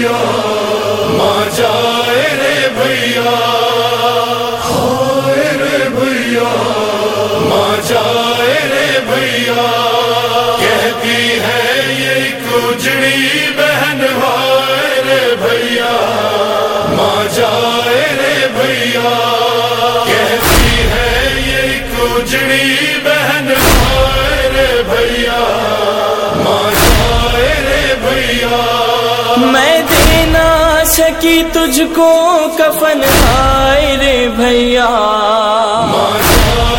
بھیا سکی تجھ کو کفن ہائے رے بھیا۔ ماں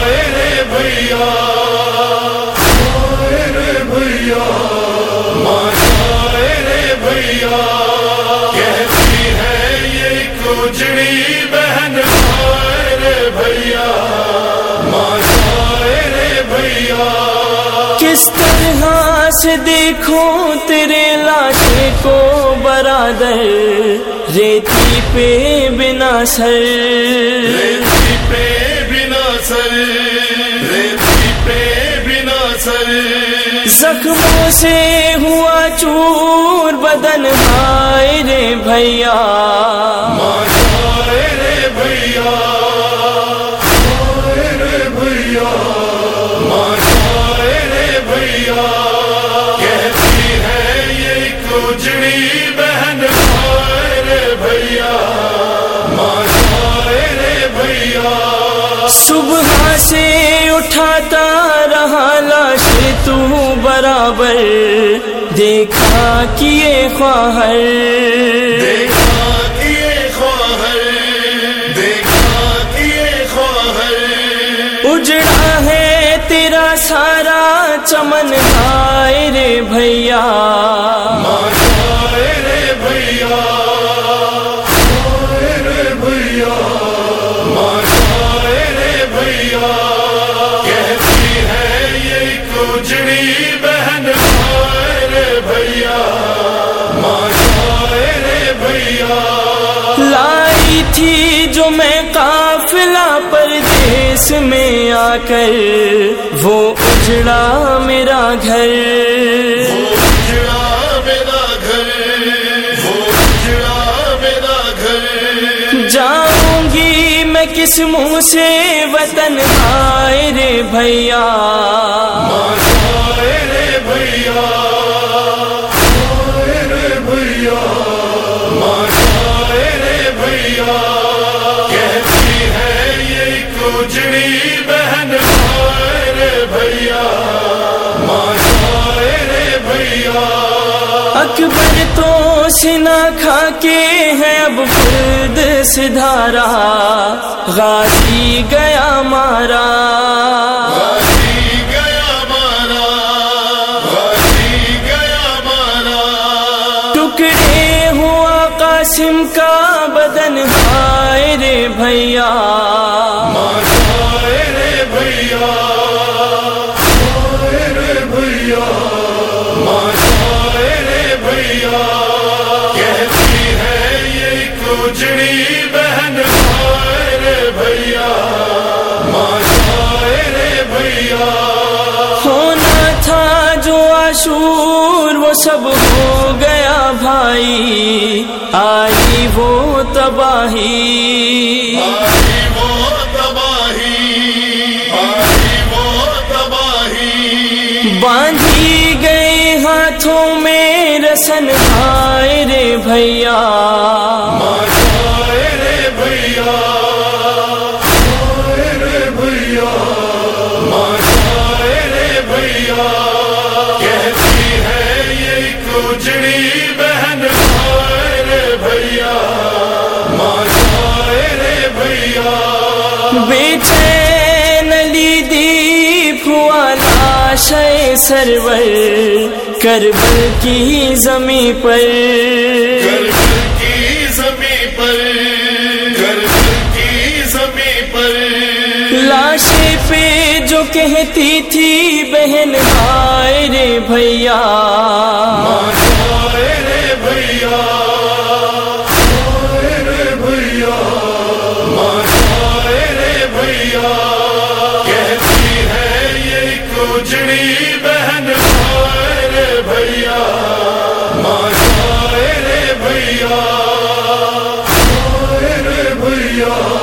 رے بھیا ہائے رے بھیا ماں رے بھیا کہتی ہے یہ کجڑی بہن ہائے رے بھیا ماں رے بھیا کس طرح سے دیکھوں تیرے لاشے کو برادر؟ ریتی پہ بنا سر۔ ریتی پہ بنا سر۔ ریتی پہ بنا سر۔ زخموں سے ہوا چور بدن ہائے رے بھیا۔ رے بھیا۔ رے بھیا۔ رے بھیا۔ کہتی ہے یہ کجڑی صبح سے اٹھاتا رہا لاش تو برابر۔ دیکھا کیے خواہر۔ دیکھا کیے خواہر۔ دیکھا کیے خواہر۔ اجڑا ہے تیرا سارا چمن رے بھیا۔ پردیس میں آ کر وہ اجڑا میرا گھر۔ اجڑا میرا گھر وہ اجڑا میرا گھر جاؤں گی میں کس منہ سے وطن آئے رے بھیا۔ اکبر تو سنا کھا کے ہے اب خود سدھارا۔ غازی گیا مارا۔ ٹکڑے ہوا قاسم کا بدن ہائے رے بھیا۔ یہ کجڑی بہن رے بھیا۔ رے بھیا۔ ہونا تھا جو آشور وہ سب ہو گیا بھائی۔ آئی وہ تباہی۔ آئی وہ تباہی۔ آئی وہ تباہی۔ باندھی گئے ہاتھوں میں رسن ہائے رے بھیا۔ چین علی دیپ ہوا لاش سرور کربل کی زمیں پر۔ گرگل کی زمین پر گرگل کی زمین پر۔ لاشے پہ جو کہتی تھی بہن رے بھیا۔ Dios.